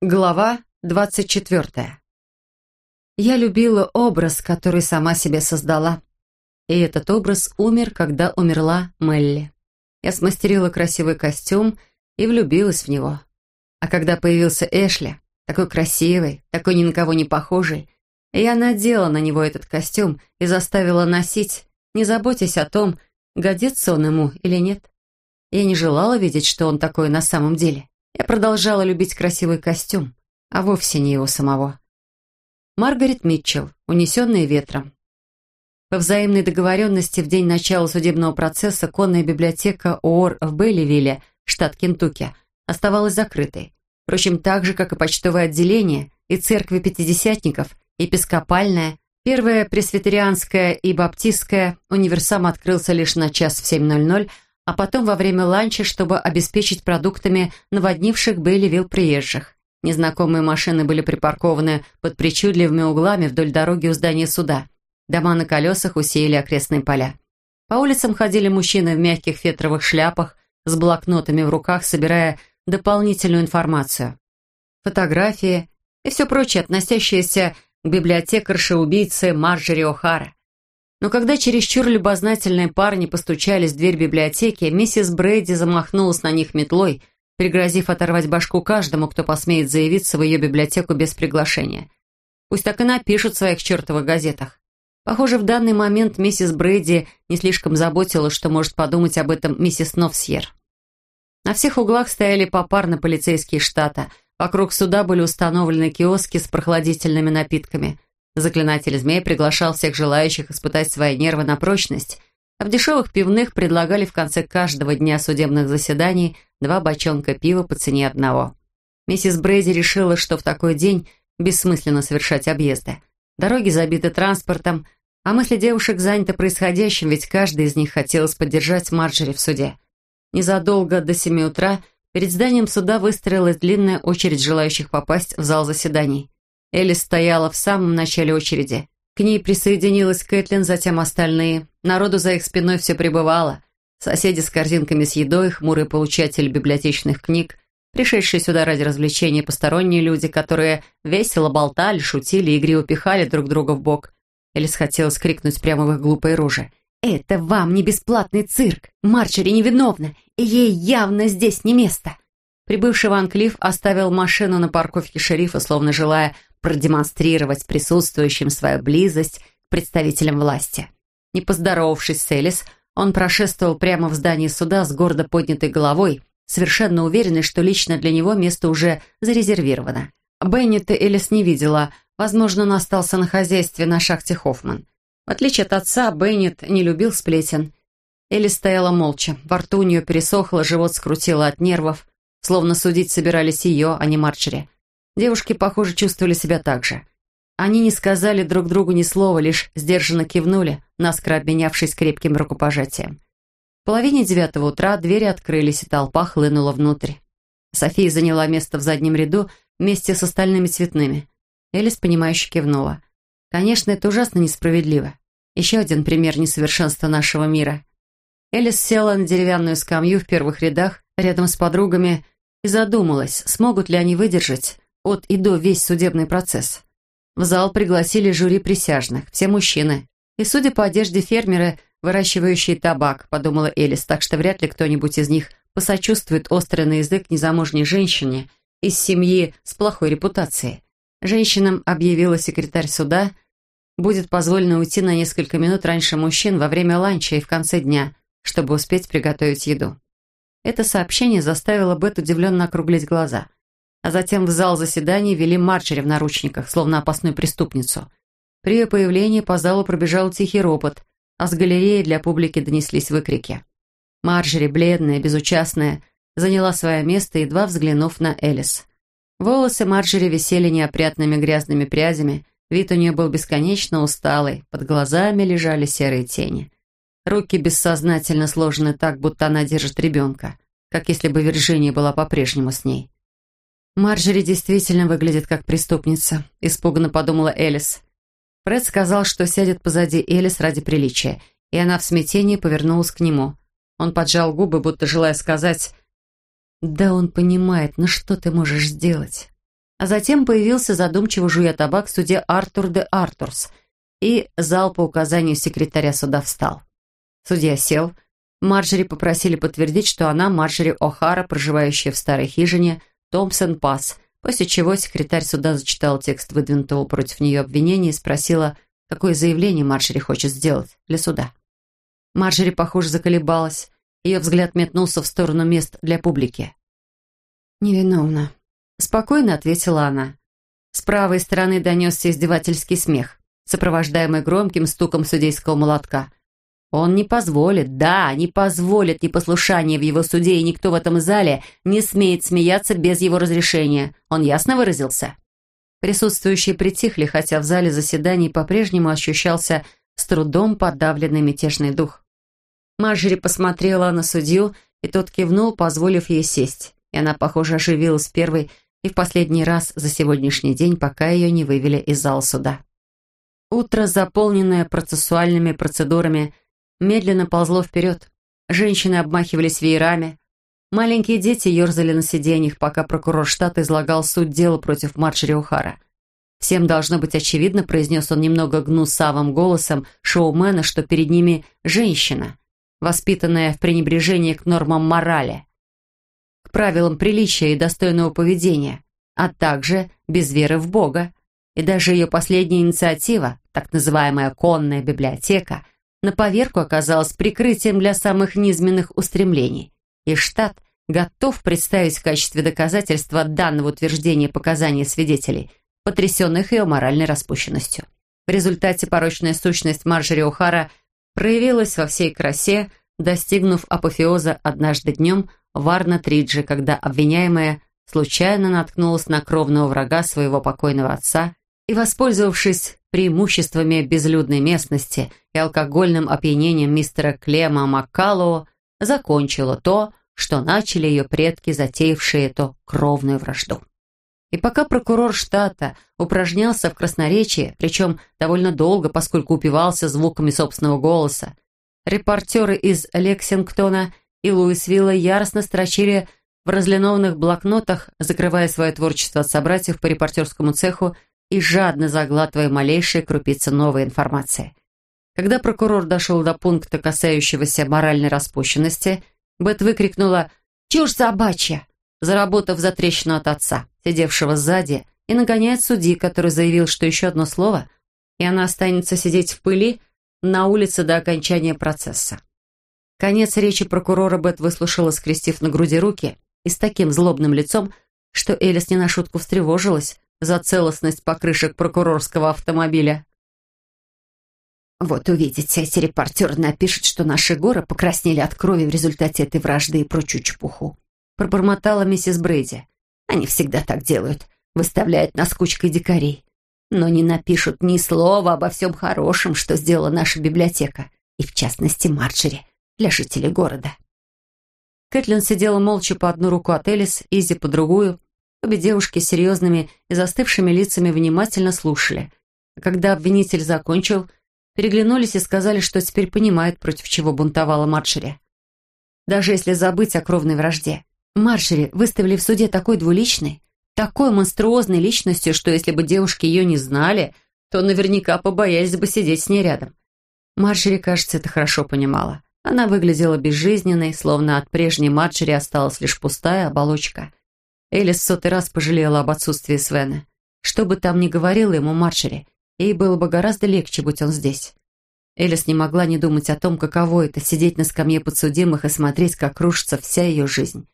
Глава двадцать четвертая. Я любила образ, который сама себе создала. И этот образ умер, когда умерла Мелли. Я смастерила красивый костюм и влюбилась в него. А когда появился Эшли, такой красивый, такой ни на кого не похожий, я надела на него этот костюм и заставила носить, не заботясь о том, годится он ему или нет. Я не желала видеть, что он такой на самом деле. Я продолжала любить красивый костюм, а вовсе не его самого. Маргарет Митчелл, унесенная ветром. По взаимной договоренности в день начала судебного процесса конная библиотека ООР в Бейливилле, штат Кентукки, оставалась закрытой. Впрочем, так же, как и почтовое отделение, и церкви пятидесятников, епископальная, первая пресвитерианская и баптистская, универсам открылся лишь на час в 7.00, а потом во время ланча, чтобы обеспечить продуктами наводнивших Бейливилл приезжих. Незнакомые машины были припаркованы под причудливыми углами вдоль дороги у здания суда. Дома на колесах усеяли окрестные поля. По улицам ходили мужчины в мягких фетровых шляпах с блокнотами в руках, собирая дополнительную информацию. Фотографии и все прочее, относящееся к библиотекарше-убийце Марджери О'Хара. Но когда чересчур любознательные парни постучались в дверь библиотеки, миссис Брейди замахнулась на них метлой, пригрозив оторвать башку каждому, кто посмеет заявиться в ее библиотеку без приглашения. Пусть так и напишут в своих чертовых газетах. Похоже, в данный момент миссис Брейди не слишком заботилась, что может подумать об этом миссис Новсьер. На всех углах стояли попарно полицейские штата. Вокруг суда были установлены киоски с прохладительными напитками – Заклинатель змей приглашал всех желающих испытать свои нервы на прочность, а в дешевых пивных предлагали в конце каждого дня судебных заседаний два бочонка пива по цене одного. Миссис Брейди решила, что в такой день бессмысленно совершать объезды. Дороги забиты транспортом, а мысли девушек заняты происходящим, ведь каждый из них хотелось поддержать Марджери в суде. Незадолго до семи утра перед зданием суда выстроилась длинная очередь желающих попасть в зал заседаний. Элис стояла в самом начале очереди. К ней присоединилась Кэтлин, затем остальные. Народу за их спиной все прибывало. Соседи с корзинками с едой, хмурый получатель библиотечных книг, пришедшие сюда ради развлечения посторонние люди, которые весело болтали, шутили, игриво пихали друг друга в бок. Элис хотела скрикнуть прямо в их глупые рожи. «Это вам не бесплатный цирк! Марчери невиновна, и ей явно здесь не место!» Прибывший Ван Клифф оставил машину на парковке шерифа, словно желая продемонстрировать присутствующим свою близость к представителям власти. Не поздоровавшись с Элис, он прошествовал прямо в здание суда с гордо поднятой головой, совершенно уверенный, что лично для него место уже зарезервировано. Беннета Элис не видела, возможно, он остался на хозяйстве на шахте Хоффман. В отличие от отца, Беннет не любил сплетен. Элис стояла молча, во рту у нее пересохло, живот скрутило от нервов, словно судить собирались ее, а не Марчери. Девушки, похоже, чувствовали себя так же. Они не сказали друг другу ни слова, лишь сдержанно кивнули, наскоро обменявшись крепким рукопожатием. В половине девятого утра двери открылись, и толпа хлынула внутрь. София заняла место в заднем ряду вместе с остальными цветными. Элис, понимающе кивнула. Конечно, это ужасно несправедливо. Еще один пример несовершенства нашего мира. Элис села на деревянную скамью в первых рядах, рядом с подругами, и задумалась, смогут ли они выдержать от и до весь судебный процесс. В зал пригласили жюри присяжных, все мужчины. И, судя по одежде фермеры, выращивающие табак, подумала Элис, так что вряд ли кто-нибудь из них посочувствует острый на язык незамужней женщине из семьи с плохой репутацией. Женщинам, объявила секретарь суда, будет позволено уйти на несколько минут раньше мужчин во время ланча и в конце дня, чтобы успеть приготовить еду. Это сообщение заставило Бет удивленно округлить глаза – а затем в зал заседаний вели Марджери в наручниках, словно опасную преступницу. При ее появлении по залу пробежал тихий ропот, а с галереи для публики донеслись выкрики. Марджери, бледная, безучастная, заняла свое место, едва взглянув на Элис. Волосы Марджери висели неопрятными грязными прядями, вид у нее был бесконечно усталый, под глазами лежали серые тени. Руки бессознательно сложены так, будто она держит ребенка, как если бы Вирджиния была по-прежнему с ней. «Марджери действительно выглядит как преступница», — испуганно подумала Элис. Фред сказал, что сядет позади Элис ради приличия, и она в смятении повернулась к нему. Он поджал губы, будто желая сказать «Да он понимает, но что ты можешь сделать?» А затем появился задумчиво жуя табак судья Артур де Артурс, и зал по указанию секретаря суда встал. Судья сел. Марджери попросили подтвердить, что она Марджери О'Хара, проживающая в старой хижине Томпсон Пасс, после чего секретарь суда зачитал текст выдвинутого против нее обвинения и спросила, какое заявление Марджери хочет сделать для суда. Марджери, похоже, заколебалась. Ее взгляд метнулся в сторону мест для публики. «Невиновна», — спокойно ответила она. С правой стороны донесся издевательский смех, сопровождаемый громким стуком судейского молотка. Он не позволит, да, не позволит непослушания в его суде, и никто в этом зале не смеет смеяться без его разрешения. Он ясно выразился? Присутствующие притихли, хотя в зале заседаний по-прежнему ощущался с трудом подавленный мятежный дух. Марджери посмотрела на судью, и тот кивнул, позволив ей сесть. И она, похоже, оживилась первой и в последний раз за сегодняшний день, пока ее не вывели из зала суда. Утро, заполненное процессуальными процедурами, медленно ползло вперед. Женщины обмахивались веерами. Маленькие дети ерзали на сиденьях, пока прокурор штата излагал суть дела против Марджери О'Хара. Всем должно быть очевидно, произнес он немного гнусавым голосом шоумена, что перед ними женщина, воспитанная в пренебрежении к нормам морали, к правилам приличия и достойного поведения, а также без веры в Бога. И даже ее последняя инициатива, так называемая «конная библиотека», на поверку оказалась прикрытием для самых низменных устремлений. И штат готов представить в качестве доказательства данного утверждения показания свидетелей, потрясенных ее моральной распущенностью. В результате порочная сущность Марджери О'Хара проявилась во всей красе, достигнув апофеоза однажды днем в Арна-Тридже, когда обвиняемая случайно наткнулась на кровного врага своего покойного отца и, воспользовавшись преимуществами безлюдной местности и алкогольным опьянением мистера Клема Маккалоу, закончила то, что начали ее предки, затеявшие эту кровную вражду. И пока прокурор штата упражнялся в красноречии, причем довольно долго, поскольку упивался звуками собственного голоса, репортеры из Лексингтона и Луисвилла яростно строчили в разлинованных блокнотах, закрывая свое творчество от собратьев по репортерскому цеху и жадно заглатывая малейшие крупицы новой информации. Когда прокурор дошел до пункта, касающегося моральной распущенности, Бет выкрикнула «Чушь собачья!», заработав за трещину от отца, сидевшего сзади, и нагоняет судьи, который заявил, что еще одно слово, и она останется сидеть в пыли на улице до окончания процесса. Конец речи прокурора Бет выслушала, скрестив на груди руки, и с таким злобным лицом, что Элис не на шутку встревожилась, за целостность покрышек прокурорского автомобиля. «Вот увидите, эти репортеры напишут, что наши горы покраснели от крови в результате этой вражды и прочую чепуху», пробормотала миссис Брейди. «Они всегда так делают, выставляют нас кучкой дикарей, но не напишут ни слова обо всем хорошем, что сделала наша библиотека, и в частности Марджери, для жителей города». Кэтлин сидела молча по одну руку от Элис, Изи по другую, Обе девушки серьезными и застывшими лицами внимательно слушали. А когда обвинитель закончил, переглянулись и сказали, что теперь понимают, против чего бунтовала Маршери. Даже если забыть о кровной вражде. Маршери выставили в суде такой двуличной, такой монструозной личностью, что если бы девушки ее не знали, то наверняка побоялись бы сидеть с ней рядом. Маршери, кажется, это хорошо понимала. Она выглядела безжизненной, словно от прежней Марджери осталась лишь пустая оболочка. Элис сотый раз пожалела об отсутствии Свена. Что бы там ни говорила ему Маршери, ей было бы гораздо легче, будь он здесь. Элис не могла не думать о том, каково это — сидеть на скамье подсудимых и смотреть, как рушится вся ее жизнь.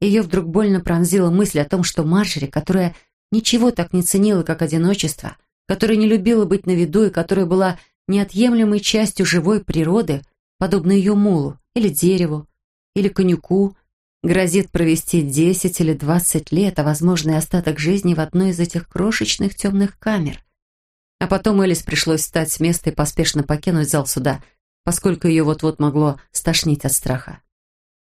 Ее вдруг больно пронзила мысль о том, что Маршери, которая ничего так не ценила, как одиночество, которая не любила быть на виду и которая была неотъемлемой частью живой природы, подобно ее мулу, или дереву, или конюку, Грозит провести 10 или 20 лет, а возможно и остаток жизни в одной из этих крошечных темных камер. А потом Элис пришлось встать с места и поспешно покинуть зал суда, поскольку ее вот-вот могло стошнить от страха.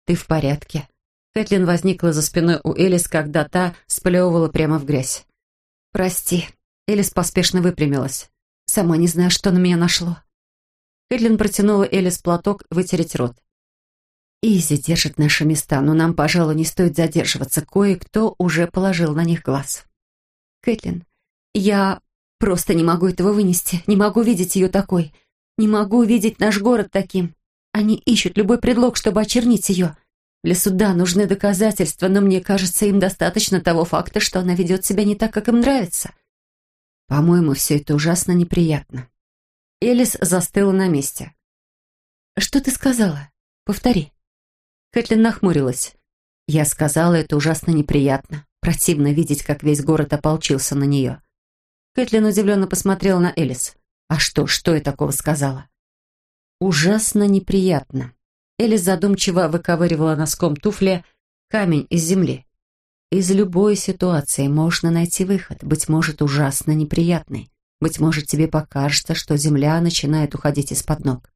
«Ты в порядке?» Кэтлин возникла за спиной у Элис, когда та сплевывала прямо в грязь. «Прости». Элис поспешно выпрямилась. «Сама не знаю, что на меня нашло». Кэтлин протянула Элис платок вытереть рот. Изи держит наши места, но нам, пожалуй, не стоит задерживаться. Кое-кто уже положил на них глаз. Кэтлин, я просто не могу этого вынести, не могу видеть ее такой, не могу видеть наш город таким. Они ищут любой предлог, чтобы очернить ее. Для суда нужны доказательства, но мне кажется, им достаточно того факта, что она ведет себя не так, как им нравится. По-моему, все это ужасно неприятно. Элис застыла на месте. «Что ты сказала? Повтори». Кэтлин нахмурилась. «Я сказала, это ужасно неприятно. Противно видеть, как весь город ополчился на нее». Кэтлин удивленно посмотрела на Элис. «А что, что я такого сказала?» «Ужасно неприятно». Элис задумчиво выковыривала носком туфли камень из земли. «Из любой ситуации можно найти выход, быть может, ужасно неприятный. Быть может, тебе покажется, что земля начинает уходить из-под ног».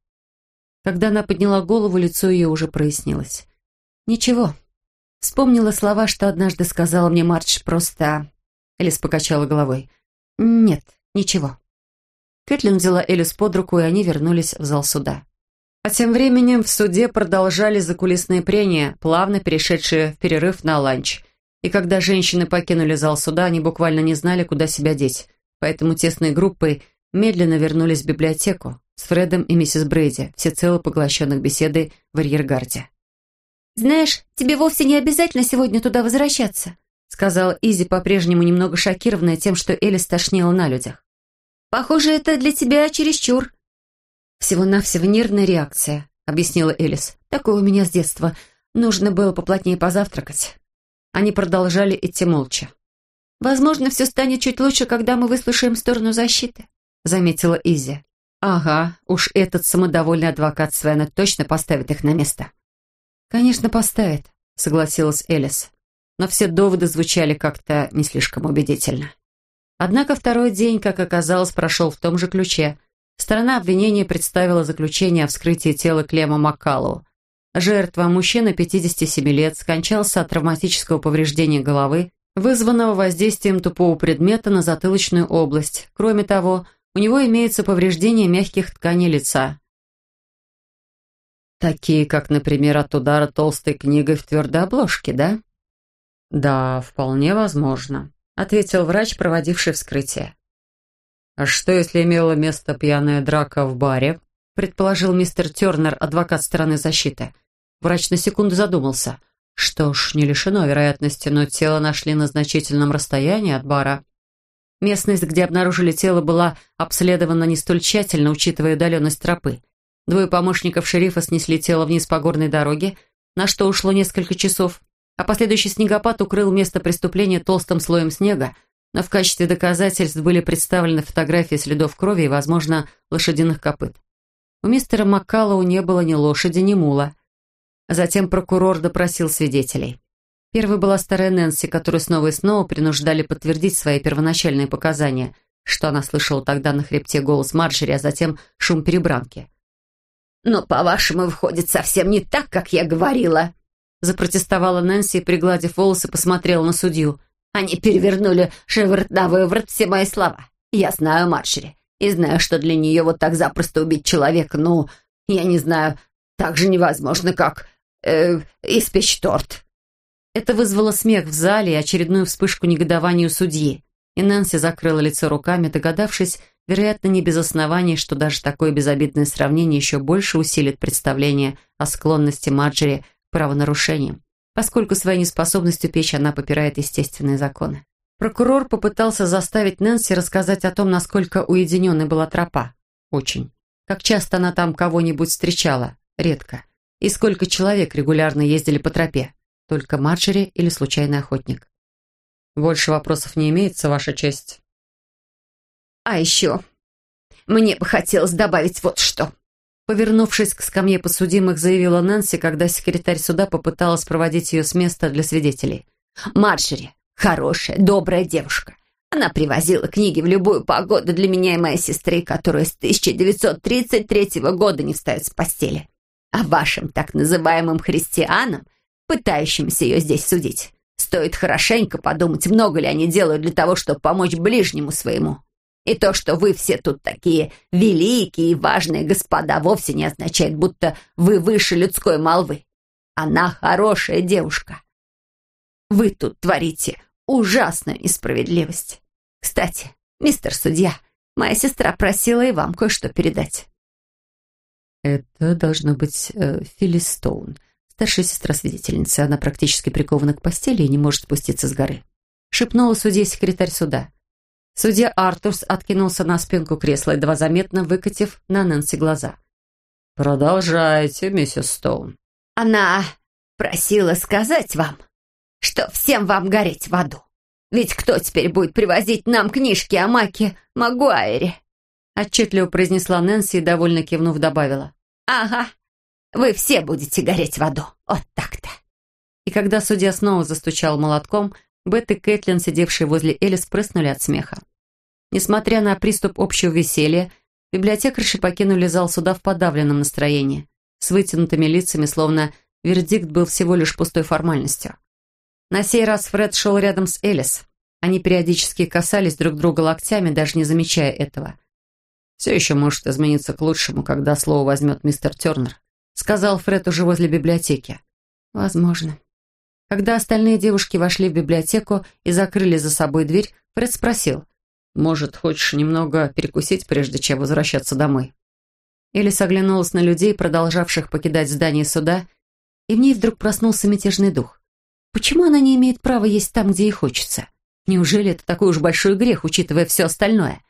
Когда она подняла голову, лицо ее уже прояснилось. «Ничего». Вспомнила слова, что однажды сказала мне Мардж, просто... Элис покачала головой. «Нет, ничего». Кэтлин взяла Элис под руку, и они вернулись в зал суда. А тем временем в суде продолжали закулисные прения, плавно перешедшие в перерыв на ланч. И когда женщины покинули зал суда, они буквально не знали, куда себя деть. Поэтому тесной группой медленно вернулись в библиотеку с Фредом и миссис Брейди, всецело поглощенных беседой в арьергарде. «Знаешь, тебе вовсе не обязательно сегодня туда возвращаться», сказала Изи, по-прежнему немного шокированная тем, что Элис тошнила на людях. «Похоже, это для тебя чересчур». «Всего-навсего нервная реакция», — объяснила Элис. «Такое у меня с детства. Нужно было поплотнее позавтракать». Они продолжали идти молча. «Возможно, все станет чуть лучше, когда мы выслушаем сторону защиты», — заметила Изи. «Ага, уж этот самодовольный адвокат Свена точно поставит их на место». «Конечно, поставит», — согласилась Элис. Но все доводы звучали как-то не слишком убедительно. Однако второй день, как оказалось, прошел в том же ключе. Сторона обвинения представила заключение о вскрытии тела Клема Маккаллоу. Жертва, мужчина 57 лет, скончался от травматического повреждения головы, вызванного воздействием тупого предмета на затылочную область. Кроме того, у него имеется повреждение мягких тканей лица. Такие, как, например, от удара толстой книгой в твердой обложке, да? Да, вполне возможно, ответил врач, проводивший вскрытие. А что, если имела место пьяная драка в баре? предположил мистер Тернер, адвокат стороны защиты. Врач на секунду задумался. Что ж, не лишено вероятности, но тело нашли на значительном расстоянии от бара. Местность, где обнаружили тело, была обследована не столь тщательно, учитывая удаленность тропы. Двое помощников шерифа снесли тело вниз по горной дороге, на что ушло несколько часов, а последующий снегопад укрыл место преступления толстым слоем снега, но в качестве доказательств были представлены фотографии следов крови и, возможно, лошадиных копыт. У мистера Маккаллоу не было ни лошади, ни мула. Затем прокурор допросил свидетелей. Первой была старая Нэнси, которую снова и снова принуждали подтвердить свои первоначальные показания, что она слышала тогда на хребте голос Марджери, а затем шум перебранки. «Но, по-вашему, выходит совсем не так, как я говорила», запротестовала Нэнси и, пригладив волосы, посмотрела на судью. «Они перевернули шиворот на выворот все мои слова. Я знаю Марджери и знаю, что для нее вот так запросто убить человека, ну, я не знаю, так же невозможно, как э, испечь торт». Это вызвало смех в зале и очередную вспышку негодования у судьи. И Нэнси закрыла лицо руками, догадавшись, вероятно, не без оснований, что даже такое безобидное сравнение еще больше усилит представление о склонности Марджери к правонарушениям, поскольку своей неспособностью печь она попирает естественные законы. Прокурор попытался заставить Нэнси рассказать о том, насколько уединенной была тропа. Очень. Как часто она там кого-нибудь встречала? Редко. И сколько человек регулярно ездили по тропе? Только Марджери или случайный охотник? Больше вопросов не имеется, Ваша честь. А еще мне бы хотелось добавить вот что. Повернувшись к скамье подсудимых, заявила Нэнси, когда секретарь суда попыталась проводить ее с места для свидетелей. Марджери — хорошая, добрая девушка. Она привозила книги в любую погоду для меня и моей сестры, которая с 1933 года не встает с постели. А вашим так называемым христианам — пытающимся ее здесь судить. Стоит хорошенько подумать, много ли они делают для того, чтобы помочь ближнему своему. И то, что вы все тут такие великие и важные господа, вовсе не означает, будто вы выше людской молвы. Она хорошая девушка. Вы тут творите ужасную несправедливость. Кстати, мистер судья, моя сестра просила и вам кое-что передать». «Это должно быть э, Стоун, старшая сестра свидетельницы. Она практически прикована к постели и не может спуститься с горы», — шепнула судья секретарь суда. Судья Артурс откинулся на спинку кресла, едва заметно выкатив на Нэнси глаза. «Продолжайте, миссис Стоун». «Она просила сказать вам, что всем вам гореть в аду. Ведь кто теперь будет привозить нам книжки о Маке Магуайре?» Отчетливо произнесла Нэнси и, довольно кивнув, добавила. «Ага, вы все будете гореть в аду. Вот так-то». И когда судья снова застучал молотком, Бет и Кэтлин, сидевшие возле Элли, спрыснули от смеха. Несмотря на приступ общего веселья, библиотекарши покинули зал суда в подавленном настроении, с вытянутыми лицами, словно вердикт был всего лишь пустой формальностью. На сей раз Фред шел рядом с Элис. Они периодически касались друг друга локтями, даже не замечая этого. «Все еще может измениться к лучшему, когда слово возьмет мистер Тернер», сказал Фред уже возле библиотеки. «Возможно». Когда остальные девушки вошли в библиотеку и закрыли за собой дверь, Фред спросил, «Может, хочешь немного перекусить, прежде чем возвращаться домой?» Элис оглянулась на людей, продолжавших покидать здание суда, и в ней вдруг проснулся мятежный дух. Почему она не имеет права есть там, где ей хочется? Неужели это такой уж большой грех, учитывая все остальное?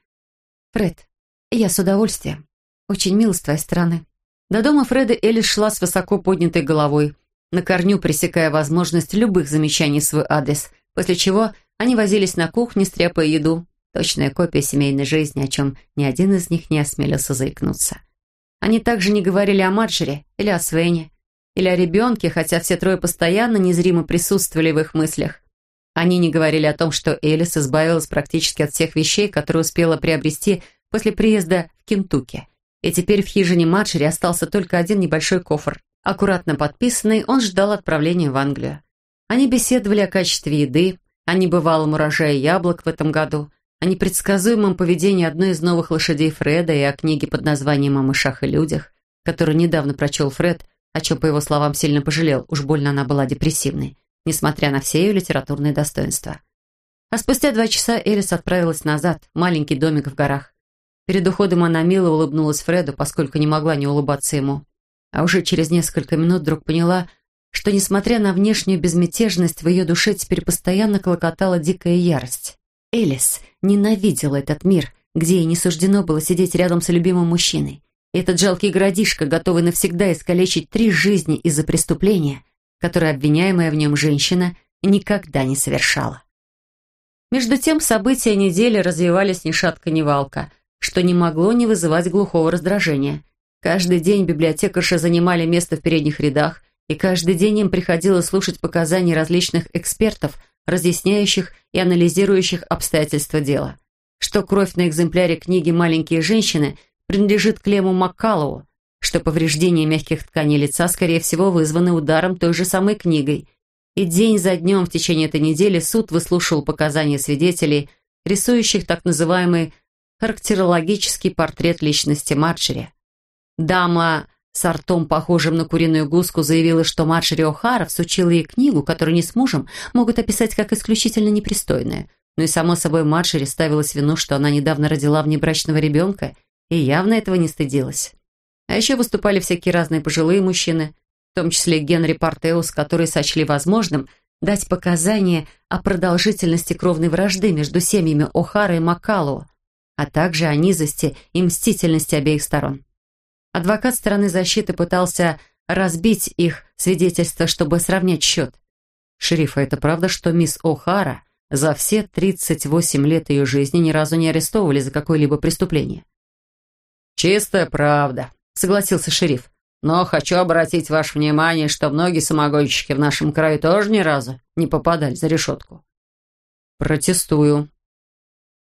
Фред, я с удовольствием. Очень мило с твоей стороны. До дома Фреда Элис шла с высоко поднятой головой, на корню пресекая возможность любых замечаний в свой адрес, после чего они возились на кухне, стряпая еду. Точная копия семейной жизни, о чем ни один из них не осмелился заикнуться. Они также не говорили о Марджере или о Свене, или о ребенке, хотя все трое постоянно незримо присутствовали в их мыслях. Они не говорили о том, что Элис избавилась практически от всех вещей, которые успела приобрести после приезда в Кентукки. И теперь в хижине Марджери остался только один небольшой кофр. Аккуратно подписанный, он ждал отправления в Англию. Они беседовали о качестве еды, о небывалом урожае яблок в этом году, о непредсказуемом поведении одной из новых лошадей Фреда и о книге под названием «О мышах и людях», которую недавно прочел Фред о чем, по его словам, сильно пожалел, уж больно она была депрессивной, несмотря на все ее литературные достоинства. А спустя два часа Элис отправилась назад, в маленький домик в горах. Перед уходом она мило улыбнулась Фреду, поскольку не могла не улыбаться ему. А уже через несколько минут вдруг поняла, что, несмотря на внешнюю безмятежность, в ее душе теперь постоянно клокотала дикая ярость. Элис ненавидела этот мир, где ей не суждено было сидеть рядом с любимым мужчиной. Этот жалкий городишко, готовый навсегда искалечить три жизни из-за преступления, которое обвиняемая в нем женщина никогда не совершала. Между тем события недели развивались ни шатка, ни валка, что не могло не вызывать глухого раздражения. Каждый день библиотекарши занимали место в передних рядах, и каждый день им приходилось слушать показания различных экспертов, разъясняющих и анализирующих обстоятельства дела. Что кровь на экземпляре книги «Маленькие женщины» – принадлежит Клему Маккалову, что повреждения мягких тканей лица, скорее всего, вызваны ударом той же самой книгой. И день за днем в течение этой недели суд выслушивал показания свидетелей, рисующих так называемый характерологический портрет личности Марджери. Дама с ртом, похожим на куриную гуску, заявила, что Марджери О'Хара всучила ей книгу, которую они с мужем могут описать как исключительно непристойную. Ну и, само собой, Марджери ставилась вину, что она недавно родила внебрачного ребенка – и явно этого не стыдилась. А еще выступали всякие разные пожилые мужчины, в том числе Генри Партеус, которые сочли возможным дать показания о продолжительности кровной вражды между семьями О'Хара и Маккалу, а также о низости и мстительности обеих сторон. Адвокат стороны защиты пытался разбить их свидетельства, чтобы сравнять счет. Шерифа, это правда, что мисс О'Хара за все 38 лет ее жизни ни разу не арестовывали за какое-либо преступление? «Чистая правда», — согласился шериф. «Но хочу обратить ваше внимание, что многие самогонщики в нашем крае тоже ни разу не попадали за решетку». «Протестую».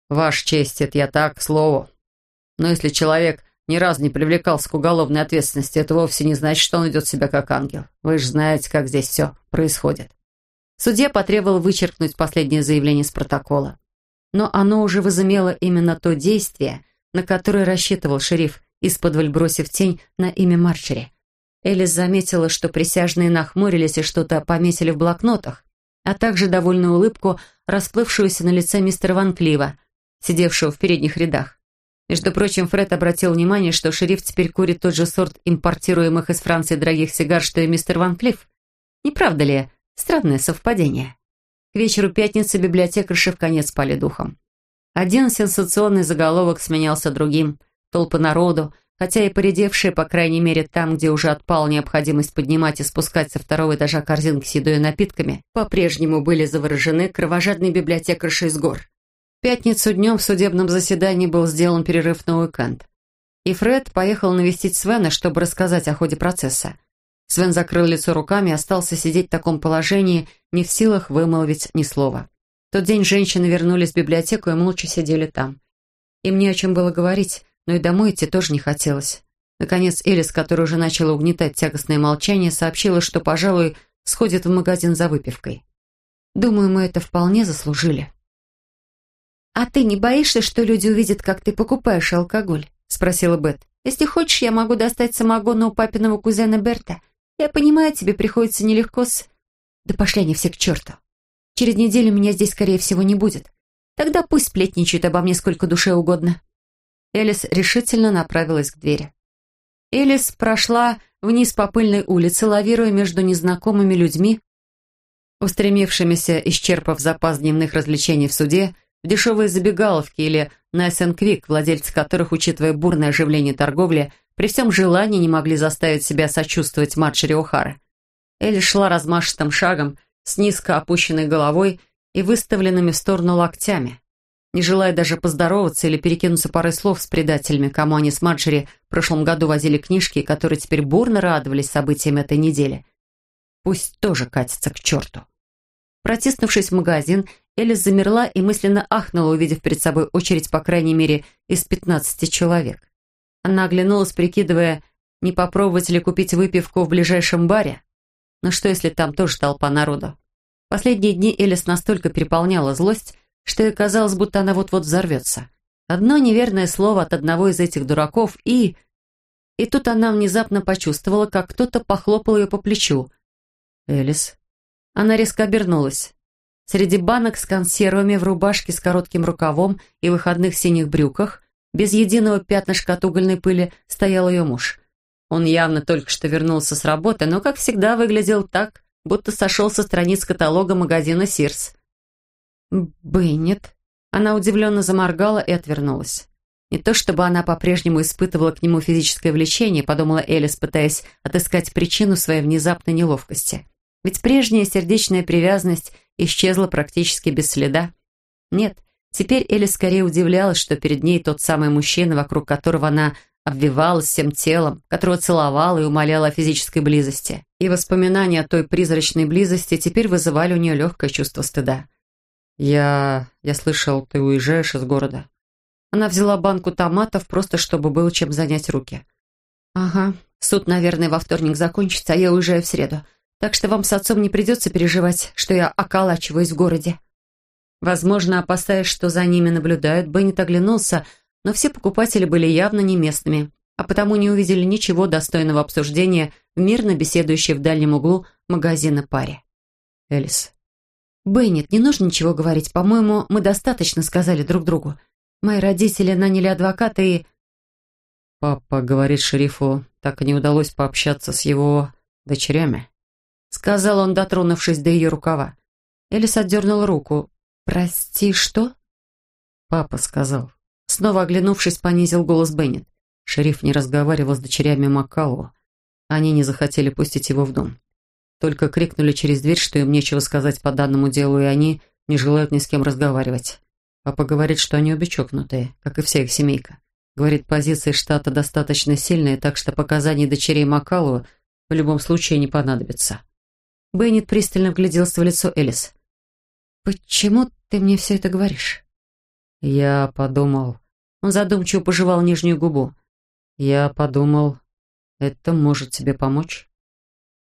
«Ваша честь, это я так, к слову. Но если человек ни разу не привлекался к уголовной ответственности, это вовсе не значит, что он идет себя как ангел. Вы же знаете, как здесь все происходит». Судья потребовал вычеркнуть последнее заявление с протокола. Но оно уже возымело именно то действие, на который рассчитывал шериф, из-под бросив тень на имя Марчери. Элис заметила, что присяжные нахмурились и что-то пометили в блокнотах, а также довольную улыбку расплывшуюся на лице мистера Ван Клива, сидевшего в передних рядах. Между прочим, Фред обратил внимание, что шериф теперь курит тот же сорт импортируемых из Франции дорогих сигар, что и мистер Ван Клифф. Не правда ли? Странное совпадение. К вечеру пятницы библиотекарши в конец пали духом. Один сенсационный заголовок сменялся другим. Толпы народу, хотя и поредевшие, по крайней мере, там, где уже отпала необходимость поднимать и спускать со второго этажа корзинки с едой и напитками, по-прежнему были заворожены кровожадной библиотекаршей из гор. Пятницу днем в судебном заседании был сделан перерыв на уикенд. И Фред поехал навестить Свена, чтобы рассказать о ходе процесса. Свен закрыл лицо руками и остался сидеть в таком положении, не в силах вымолвить ни слова. В тот день женщины вернулись в библиотеку и молча сидели там. Им не о чем было говорить, но и домой идти тоже не хотелось. Наконец Элис, которая уже начала угнетать тягостное молчание, сообщила, что, пожалуй, сходит в магазин за выпивкой. «Думаю, мы это вполне заслужили». «А ты не боишься, что люди увидят, как ты покупаешь алкоголь?» — спросила Бет. «Если хочешь, я могу достать самогона у папиного кузена Берта. Я понимаю, тебе приходится нелегко с... Да пошли они все к черту. Через неделю меня здесь, скорее всего, не будет. Тогда пусть сплетничают обо мне сколько душе угодно». Элис решительно направилась к двери. Элис прошла вниз по пыльной улице, лавируя между незнакомыми людьми, устремившимися, исчерпав запас дневных развлечений в суде, в дешевые забегаловки или на Квик, владельцы которых, учитывая бурное оживление торговли, при всем желании не могли заставить себя сочувствовать Марджери О'Хара. Элли шла размашистым шагом, с низко опущенной головой и выставленными в сторону локтями не желая даже поздороваться или перекинуться парой слов с предателями, кому они с Марджери в прошлом году возили книжки, которые теперь бурно радовались событиям этой недели. Пусть тоже катится к черту. Протиснувшись в магазин, Элис замерла и мысленно ахнула, увидев перед собой очередь, по крайней мере, из пятнадцати человек. Она оглянулась, прикидывая, не попробовать ли купить выпивку в ближайшем баре. Но что, если там тоже толпа народу? Последние дни Элис настолько переполняла злость, что ей казалось, будто она вот-вот взорвется. Одно неверное слово от одного из этих дураков и... И тут она внезапно почувствовала, как кто-то похлопал ее по плечу. «Элис». Она резко обернулась. Среди банок с консервами в рубашке с коротким рукавом и выходных синих брюках, без единого пятнышка от угольной пыли, стоял ее муж. Он явно только что вернулся с работы, но, как всегда, выглядел так, будто сошел со страниц каталога магазина «Сирс». «Беннет?» Она удивленно заморгала и отвернулась. Не то чтобы она по-прежнему испытывала к нему физическое влечение, подумала Элис, пытаясь отыскать причину своей внезапной неловкости. Ведь прежняя сердечная привязанность исчезла практически без следа. Нет, теперь Элис скорее удивлялась, что перед ней тот самый мужчина, вокруг которого она обвивалась всем телом, которого целовала и умоляла о физической близости. И воспоминания о той призрачной близости теперь вызывали у нее легкое чувство стыда. «Я... я слышал, ты уезжаешь из города». Она взяла банку томатов, просто чтобы было чем занять руки. «Ага, суд, наверное, во вторник закончится, а я уезжаю в среду. Так что вам с отцом не придется переживать, что я околачиваюсь в городе». Возможно, опасаясь, что за ними наблюдают, Беннет оглянулся, но все покупатели были явно не местными, а потому не увидели ничего достойного обсуждения в мирно беседующей в дальнем углу магазина паре. «Элис, «Беннет, не нужно ничего говорить. По-моему, мы достаточно сказали друг другу. Мои родители наняли адвоката и...» «Папа говорит шерифу, так и не удалось пообщаться с его дочерями», сказал он, дотронувшись до ее рукава. Элис отдернула руку. «Прости, что?» «Папа сказал». Снова оглянувшись, понизил голос Беннет. Шериф не разговаривал с дочерями Маккалу. Они не захотели пустить его в дом. Только крикнули через дверь, что им нечего сказать по данному делу, и они не желают ни с кем разговаривать. Папа говорит, что они обе чокнутые, как и вся их семейка. Говорит, позиция штата достаточно сильная, так что показаний дочерей Макалу в любом случае не понадобится. Беннет пристально вгляделся в лицо Элис. «Почему ты мне все это говоришь?» «Я подумал...» Он задумчиво пожевал нижнюю губу. «Я подумал, это может тебе помочь?»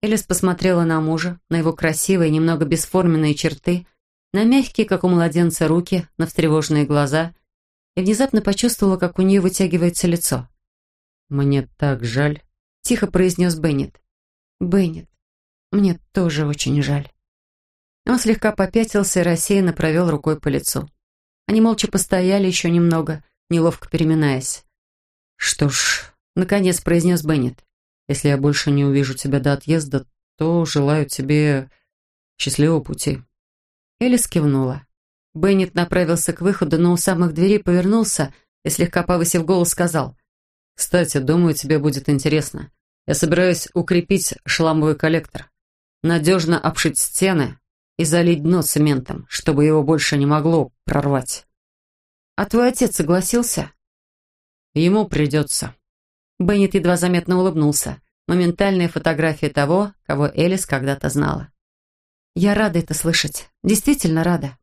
Элис посмотрела на мужа, на его красивые, немного бесформенные черты, на мягкие, как у младенца, руки, на встревоженные глаза и внезапно почувствовала, как у нее вытягивается лицо. «Мне так жаль», — тихо произнес Беннет. «Беннет, мне тоже очень жаль». Он слегка попятился и рассеянно провел рукой по лицу. Они молча постояли еще немного, неловко переминаясь. «Что ж», — наконец произнес Беннет, «если я больше не увижу тебя до отъезда, то желаю тебе счастливого пути». Элис кивнула. Беннет направился к выходу, но у самых дверей повернулся и, слегка повысив голос, сказал, «Кстати, думаю, тебе будет интересно. Я собираюсь укрепить шламовый коллектор, надежно обшить стены и залить дно цементом, чтобы его больше не могло прорвать». «А твой отец согласился?» «Ему придется». Беннет едва заметно улыбнулся. Моментальная фотография того, кого Элис когда-то знала. «Я рада это слышать. Действительно рада».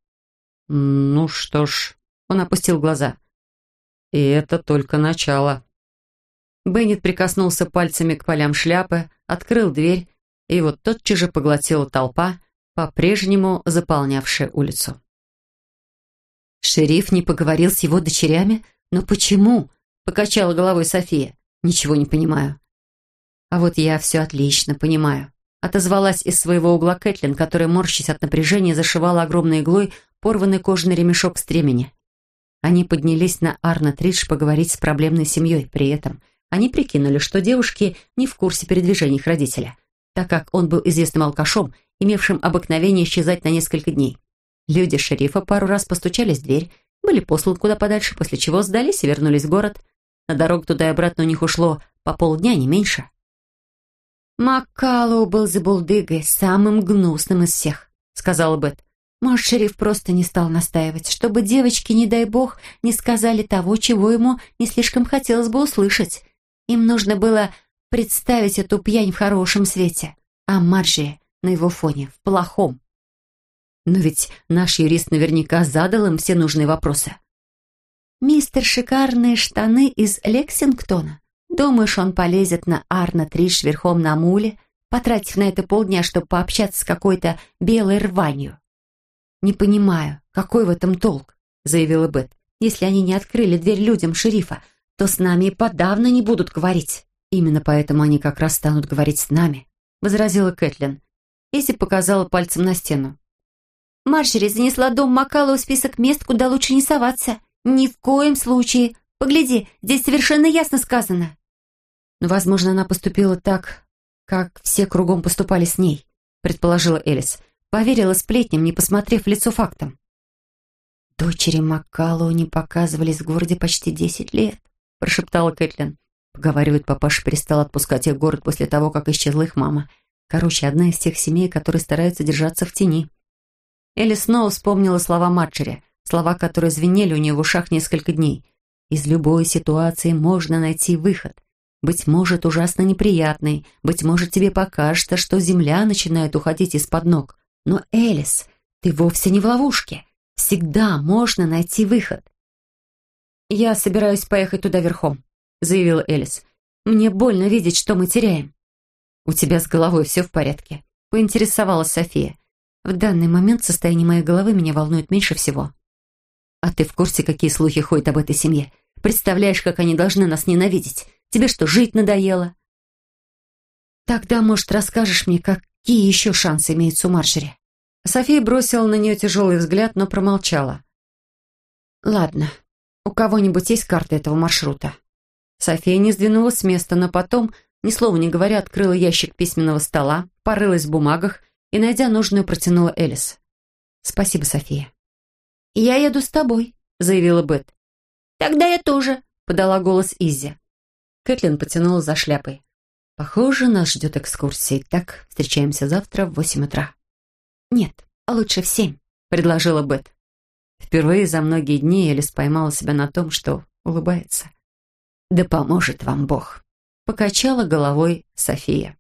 «Ну что ж...» Он опустил глаза. «И это только начало». Беннет прикоснулся пальцами к полям шляпы, открыл дверь, и вот тотчас же поглотила толпа, по-прежнему заполнявшая улицу. «Шериф не поговорил с его дочерями? Но почему?» — покачала головой София. «Ничего не понимаю». «А вот я все отлично понимаю. Отозвалась из своего угла Кэтлин, которая, морщась от напряжения, зашивала огромной иглой порванный кожаный ремешок стремени. Они поднялись на Арнет-Ридж поговорить с проблемной семьей. При этом они прикинули, что девушки не в курсе передвижений их родителя, так как он был известным алкашом, имевшим обыкновение исчезать на несколько дней. Люди шерифа пару раз постучались в дверь, были посланы куда подальше, после чего сдались и вернулись в город. На дорогу туда и обратно у них ушло по полдня, не меньше. «Маккалоу был за булдыгой, самым гнусным из всех», — сказала Бет. «Может, шериф просто не стал настаивать, чтобы девочки, не дай бог, не сказали того, чего ему не слишком хотелось бы услышать. Им нужно было представить эту пьянь в хорошем свете, а Марджи на его фоне в плохом. Но ведь наш юрист наверняка задал им все нужные вопросы. «Мистер Шикарные штаны из Лексингтона?» Думаешь, он полезет на Арна Триш верхом на муле, потратив на это полдня, чтобы пообщаться с какой-то белой рванью? «Не понимаю, какой в этом толк?» — заявила Бет. «Если они не открыли дверь людям шерифа, то с нами и подавно не будут говорить». «Именно поэтому они как раз станут говорить с нами», — возразила Кэтлин. Изи показала пальцем на стену. «Маршери занесла дом Макала в список мест, куда лучше не соваться. Ни в коем случае. Погляди, здесь совершенно ясно сказано». Но, возможно, она поступила так, как все кругом поступали с ней, предположила Элис. Поверила сплетням, не посмотрев в лицо фактам. «Дочери Маккалу не показывались в городе почти десять лет», прошептала Кэтлин. Поговаривают, папаша перестал отпускать их в город после того, как исчезла их мама. Короче, одна из тех семей, которые стараются держаться в тени. Элли снова вспомнила слова Марджери, слова, которые звенели у нее в ушах несколько дней. «Из любой ситуации можно найти выход. Быть может, ужасно неприятный, быть может, тебе покажется, что земля начинает уходить из-под ног. Но, Элис, ты вовсе не в ловушке. Всегда можно найти выход. «Я собираюсь поехать туда верхом», — заявила Элис. «Мне больно видеть, что мы теряем». «У тебя с головой все в порядке», — поинтересовалась София. «В данный момент состояние моей головы меня волнует меньше всего». «А ты в курсе, какие слухи ходят об этой семье? Представляешь, как они должны нас ненавидеть? Тебе что, жить надоело?» «Тогда, может, расскажешь мне, какие еще шансы имеются у Маршери?» София бросила на нее тяжелый взгляд, но промолчала. «Ладно, у кого-нибудь есть карта этого маршрута?» София не сдвинулась с места, но потом, ни слова не говоря, открыла ящик письменного стола, порылась в бумагах и, найдя нужную, протянула Элис. «Спасибо, София». «Я еду с тобой», — заявила Бет. «Тогда я тоже», — подала голос Изи. Кэтлин потянула за шляпой. «Похоже, нас ждет экскурсия. Так, встречаемся завтра в восемь утра». «Нет, а лучше в семь», — предложила Бет. Впервые за многие дни Элис поймала себя на том, что улыбается. «Да поможет вам Бог», — покачала головой София.